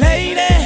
lady.